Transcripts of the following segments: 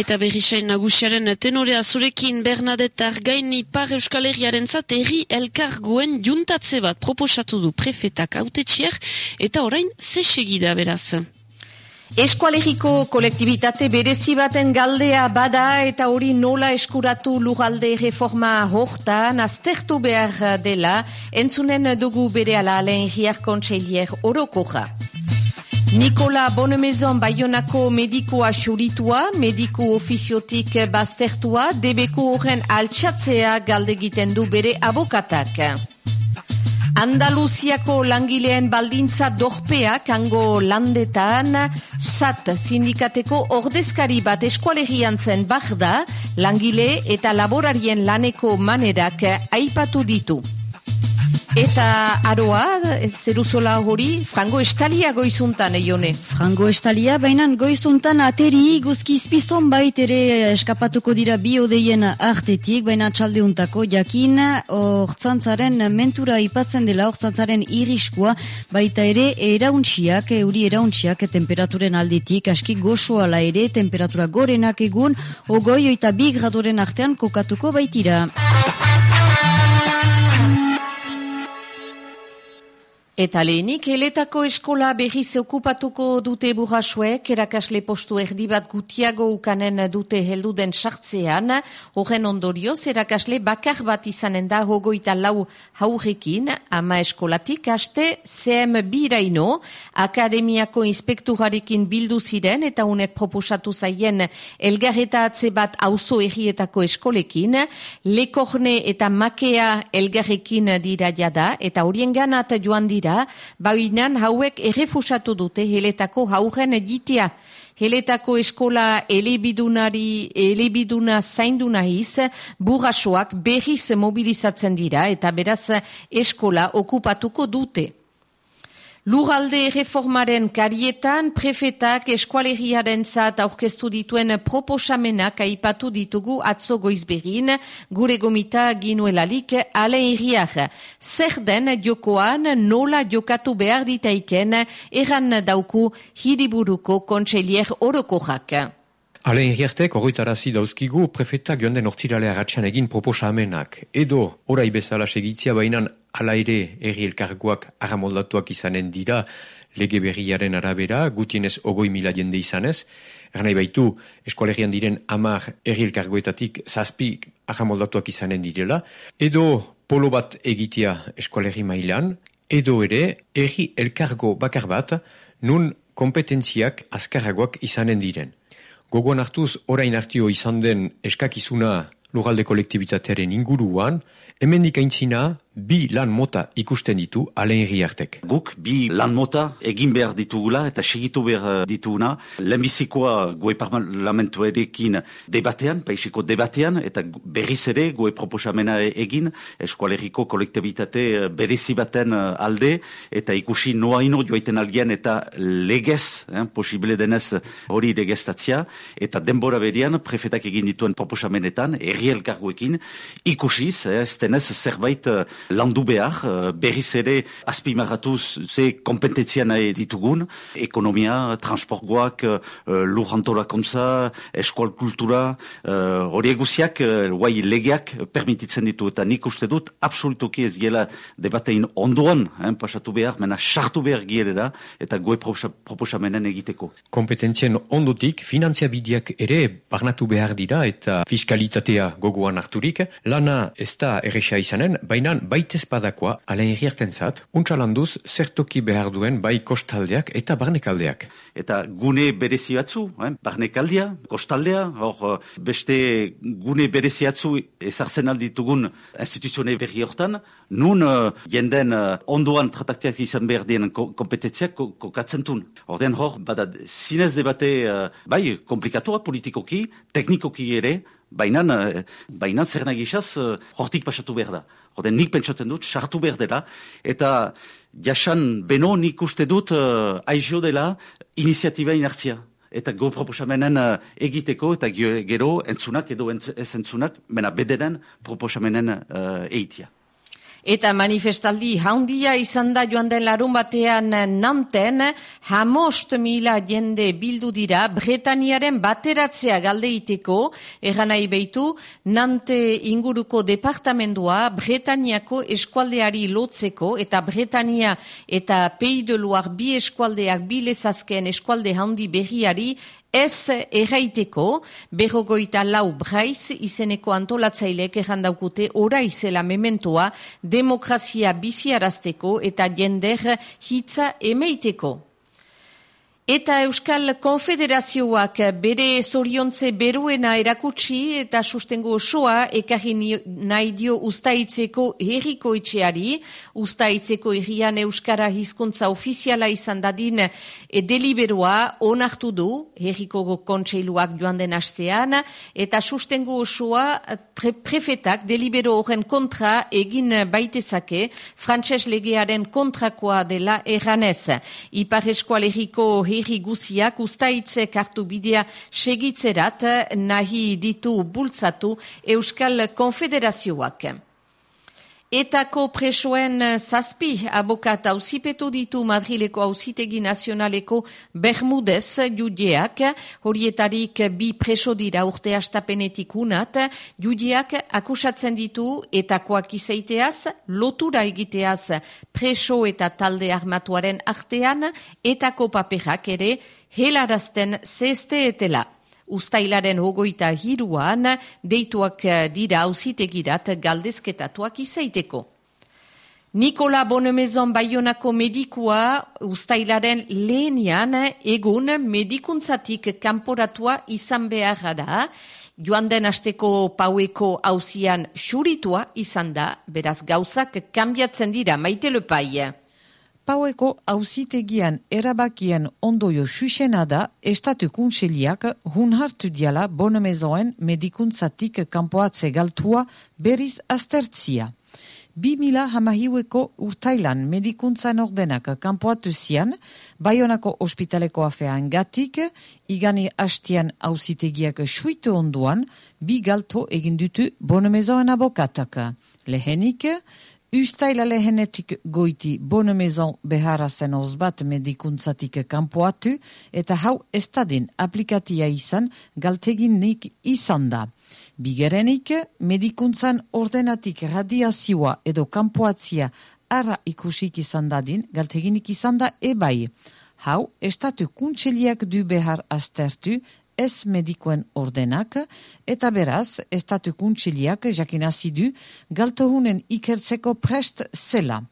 Eta berrisain nagusiaren tenorea zurekin Bernadette Argain ipar euskal herriaren zat erri elkargoen juntatze bat proposatu du prefetak autetxier eta orain segida beraz. Eskualeriko kolektibitate berezi baten galdea bada eta hori nola eskuratu lugalde reforma hortan aztertu behar dela entzunen dugu bere ala lehen hiar kontseilier orokoja. Nikola Bonemezon Bayonako medikoa xuritua, mediku ofiziotik baztertua, debeko horren altxatzea galdegiten du bere abokatak. Andaluziako langileen baldintza dorpeak ango landetan, sat sindikateko ordezkari bat eskualerian zen da, langile eta laborarien laneko manerak aipatu ditu. Eta aroa, zeruzola hori, frango estalia goizuntan, eione? Frango estalia, baina goizuntan ateri guzki izpizon bait ere eskapatuko dira bi odeien artetik, baina txaldeuntako jakin ortsantzaren mentura ipatzen dela ortsantzaren iriskua, baita ere erauntxiak, euri erauntxiak temperaturen aldetik, aski goxoala ere temperatura gorenak egun, ogoi oita bi gradoren artean kokatuko baitira. Eta lehenik, eletako eskola berriz okupatuko dute burrasuek, erakasle postu erdi bat gutiago ukanen dute helduden sartzean, horren ondorioz, erakasle bakar bat izanen da hogoita lau haurekin, ama eskolatik, haste CM biraino, akademiako inspekturarekin bildu ziren, eta unek proposatu zaien elgarreta atze bat auzo errietako eskolekin, lekorne eta makea elgarrekin dira jada, eta horien ganat joan dira, dira, bainan hauek errefusatu dute heletako haugen editea. Heletako eskola elebidunari, elebiduna zaindu nahiz, burrasoak berriz mobilizatzen dira eta beraz eskola okupatuko dute. Lugalde reformaren karietan, prefetak eskualeriaren zat aurkeztu dituen proposamenak aipatu ditugu atzo goizberin, gure gomita ginuelalik alen iriak. Zer den jokoan nola jokatu behar ditaiken eran dauku hidiburuko kontselier orokojak. Alain Hiertek horretarazi dauzkigu prefetak joan den ortziralea ratxan egin proposamenak. Edo, orai bezala segitzia bainan ala ere erri elkargoak aramoldatuak izanen dira lege berriaren arabera, gutienez ogoi mila jende izanez. Ernai baitu, eskualerian diren amar erri elkargoetatik zazpi aramoldatuak izanen direla. Edo, polo bat egitea eskualeri mailan. Edo ere, erri elkargo bakar bat, nun kompetentziak azkarragoak izanen diren. Gogoan hartuz, orain hartio izan den eskakizuna lugalde kolektibitatearen inguruan, Hemendik aintzina, bi lan mota ikusten ditu alen hartek. Guk bi lan mota egin behar ditugula eta segitu behar dituguna. Lehenbizikoa goe parlamentu erekin debatean, paisiko debatean, eta berriz ere goe proposamena egin, eskualeriko kolektibitate berezi baten alde, eta ikusi noa ino joaiten algian eta legez, eh, posible denez hori legeztatzia, eta denbora berian prefetak egin dituen proposamenetan, erri elkargoekin, ikusiz, eh, denez zerbait landu behar, uh, berriz ere azpimarratuz ze kompetentzia nahi ditugun, ekonomia, transportgoak, uh, lujantolakontza, eskual kultura, hori uh, eguziak, uh, legeak permititzen ditu, eta nik uste dut, absolutuki ez gela debatein ondoan, hein, pasatu behar, mena sartu behar gierera, eta goe proposamenen egiteko. Kompetentzien ondotik, finanziabideak ere barnatu behar dira, eta fiskalitatea gogoan harturik, lana ez da erresa izanen, baina baitez badakoa alen zat, untxalanduz zertoki behar duen bai kostaldeak eta barnekaldeak. Eta gune berezi batzu, eh? barnekaldea, kostaldea, hor beste gune berezi batzu ezartzen alditugun instituzione berri hortan, nun uh, jenden uh, ondoan tratakteak izan behar dien kompetentziak kokatzen tun. Horten hor, bada zinez debate, uh, bai, komplikatua politikoki, teknikoki ere, Baina, eh, baina zer nagisaz, uh, hortik pasatu behar da. Horten nik pentsatzen dut, sartu behar dela, eta jasan beno nik uste dut uh, aizio dela iniziatiba inartzia. Eta go proposamenen uh, egiteko, eta gero entzunak edo ez entzunak, mena bederen proposamenen uh, eitia. Eta manifestaldi haundia izan da joan den larun batean nanten, hamost mila jende bildu dira Bretaniaren bateratzea galdeiteko, eran nahi behitu, nante inguruko departamendua Bretaniako eskualdeari lotzeko, eta Bretania eta Peideluar bi eskualdeak bilezazken eskualde haundi berriari Ez erraiteko, berrogoita lau braiz izeneko antolatzailek errandaukute ora izela mementoa demokrazia biziarazteko eta jender hitza emeiteko. Eta Euskal Konfederazioak bere zoriontze beruena erakutsi eta sustengo osoa ekarri nahi dio ustaitzeko herriko etxeari, ustaitzeko herrian Euskara hizkuntza ofiziala izan dadin e deliberoa onartu du herriko kontseiluak joan den astean, eta sustengo osoa prefetak delibero horren kontra egin baitezake, frantses legearen kontrakoa dela erranez. Ipar eskualeriko herriko herri guziak ustaitzek hartu bidea segitzerat nahi ditu bultzatu Euskal Konfederazioak. Etako presoen zazpi abokat hausipetu ditu Madrileko hausitegi nazionaleko Bermudez judeak, horietarik bi preso dira urte astapenetik unat, judeak akusatzen ditu etakoak izaiteaz, lotura egiteaz preso eta talde armatuaren artean, etako paperak ere helarazten zeste etela. Uztailaren hogoita hiruan, deituak eh, dira ausitegirat galdezketatuak izaiteko. Nikola Bonemezon Bayonako medikua ustailaren lehenian egun medikuntzatik kanporatua izan behar da, joan den asteko paueko hauzian xuritua izan da, beraz gauzak kanbiatzen dira maite lepai. Paueko hauzitegian erabakien ondoio susena da estatu kuntseliak hun hartu diala bonemezoen medikuntzatik kanpoatze galtua beriz astertzia. Bi mila hamahiueko urtailan medikuntzan ordenak kanpoatu zian, Bayonako ospitaleko afean gatik, igani hastian hauzitegiak suitu onduan, bi galto egin dutu bonemezoen abokatak. Lehenik, Ustaila lehenetik goiti bonemezon behara zen ozbat medikuntzatik kanpoatu eta hau estadin aplikatia izan galtegin nik izan da. Bigerenik, medikuntzan ordenatik radiazioa edo kanpoatzia ara ikusik izan dadin galteginik izan da ebai. Hau, estatu kuntseliak du behar astertu ez medikoen ordenak, eta beraz, estatu kuntsiliak jakinazidu galtohunen ikertzeko prest zela.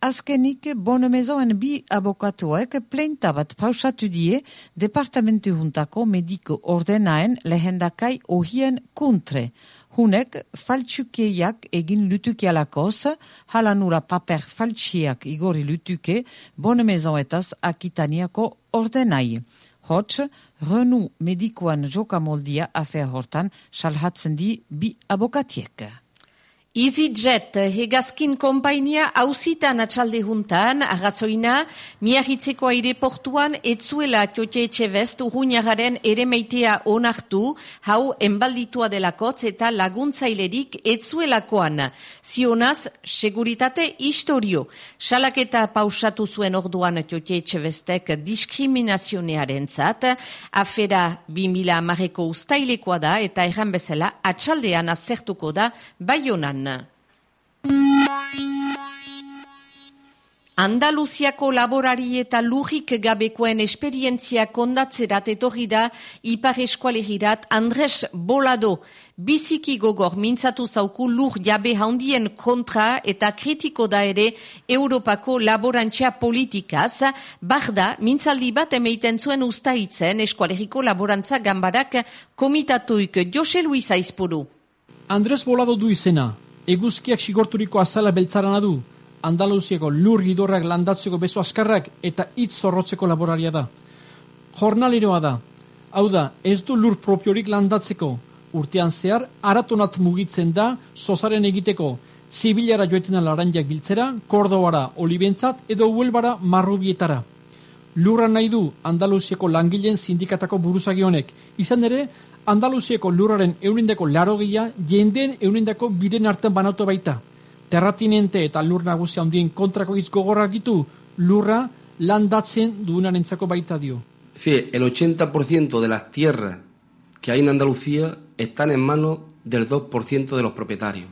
Azkenik, bonemezoen bi abokatuek pleinta bat pausatu die departamentu juntako mediko ordenaen lehendakai ohien kuntre. Hunek faltsukeiak egin lutukialakoz, halanura paper faltsiak igori lutuke bonemezoetaz akitaniako ordenai. Hots, renu medikoan jokamoldia afer hortan salhatzen di bi abokatiek. EasyJet, hegazkin kompainia hausitan atxalde juntan, agazoina, miahitzeko aireportuan etzuela txotxe etxe best urruñagaren ere meitea onartu, hau enbalditua delakotz eta laguntzailerik etzuelakoan. Zionaz, seguritate historio. Salaketa pausatu zuen orduan txotxe etxe bestek diskriminazionearen zat, afera 2000 amareko ustailekoa da eta erran bezala atxaldean aztertuko da baionan. Andaluziako laborari eta lujik gabekoen esperientzia kondatzerat etorri da ipar eskualegirat Andres Bolado. Biziki gogor mintzatu zauku lur jabe handien kontra eta kritiko da ere Europako laborantzia politikaz, barda mintzaldi bat emeiten zuen ustaitzen eskualeriko laborantza gambarak komitatuik. Jose Luisa izpuru. Andres Bolado du izena, eguzkiak sigorturiko azala beltzarana du, Andaluziako lur gidorrak landatzeko beso askarrak eta hitz zorrotzeko laboraria da. Jornaliroa da, hau da, ez du lur propiorik landatzeko, urtean zehar, aratonat mugitzen da, sozaren egiteko, zibilara joetena laranjak biltzera, kordobara olibentzat edo huelbara marrubietara. Lurra nahi du Andaluziako langileen sindikatako buruzagionek, izan ere, Andaluziako lurraren eunindako larogia jendeen eunindako biren artean banatu baita. terratinente eta lur nagusia handien kontrako izgogorrak ditu, lurra landatzen duunarentzako baita dio. Sí, el 80% de las tierras que hay en Andalucía están en manos del 2% de los propietarios.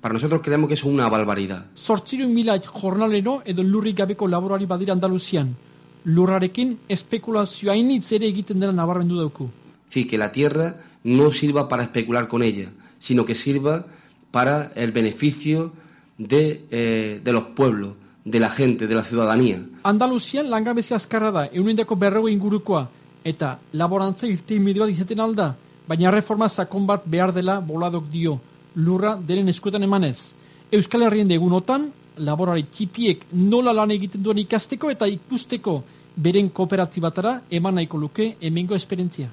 Para nosotros creemos que es una barbaridad. Zortzirun mila jornalero edo lurrik gabeko laborari badira Andaluzian. Lurrarekin espekulazioa initz ere egiten dela nabarmendu dauku. Sí, que la tierra no sirva para especular con ella, sino que sirva para el beneficio de, eh, de los pueblos, de la gente, de la ciudadanía. Andaluzian langabezia azkarra da, eunendako berrego ingurukoa, eta laborantza irte bat izaten alda, baina reforma sakon bat behar dela boladok dio, lurra denen eskuetan emanez. Euskal Herrien degunotan, laborari txipiek nola lan egiten duen ikasteko eta ikusteko beren kooperatibatara eman nahiko luke emengo esperientzia.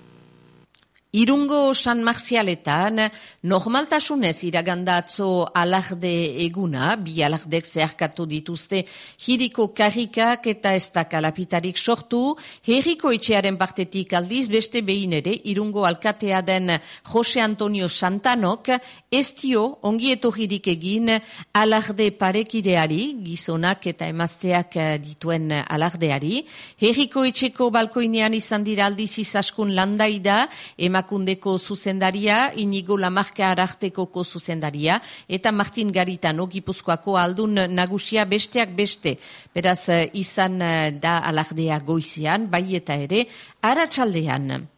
Irungo San Marzialetan, normaltasunez iragandatzo alarde eguna, bi alardek zeharkatu dituzte hiriko karrikak eta ez kalapitarik sortu, herriko etxearen partetik aldiz beste behin ere Irungo alkatea den Jose Antonio Santanok ez dio ongieto hirik egin alarde parekideari, gizonak eta emazteak dituen alardeari, herriko etxeko balkoinean izan dira aldiz izaskun landaida, emak emakundeko zuzendaria, inigo lamarka arartekoko zuzendaria, eta Martin Garitano gipuzkoako aldun nagusia besteak beste. Beraz, eh, izan eh, da alardea goizian, bai eta ere, aratsaldean.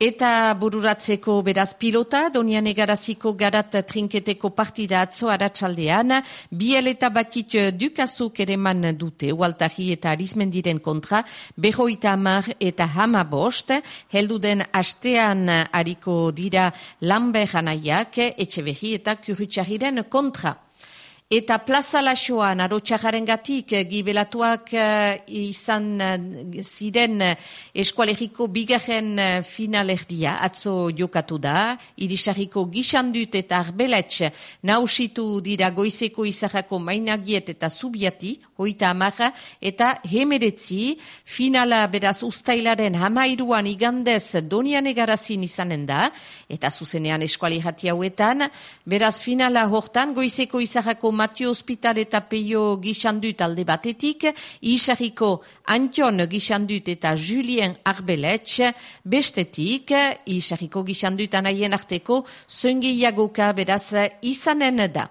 Eta bururatzeko beraz pilota, donian egaraziko garat trinketeko partida atzo aratsaldean, biel eta batit dukazuk ere man dute, ualtahi eta arizmendiren kontra, behoita amar eta hama bost, helduden astean hariko dira lanbe janaiak, etxe behi eta kurutxahiren kontra. Eta plaza lasoan, arotxajaren gatik, eh, gibelatuak uh, izan uh, ziren eskualegiko bigarren finalerdia, atzo jokatu da, irisariko gixandut eta arbeletx nausitu dira goizeko izahako mainagiet eta zubiati, hoita amarra, eta hemeretzi, finala beraz ustailaren hamairuan igandez donian egarazin izanen da, eta zuzenean eskuali jati hauetan, beraz finala hortan goizeko izahako Matio Hospital eta Peio gixandut alde batetik, Isariko Antion gixandut eta Julien Arbeletx bestetik, Isariko gixandut anaien arteko, zengeiagoka beraz izanen da.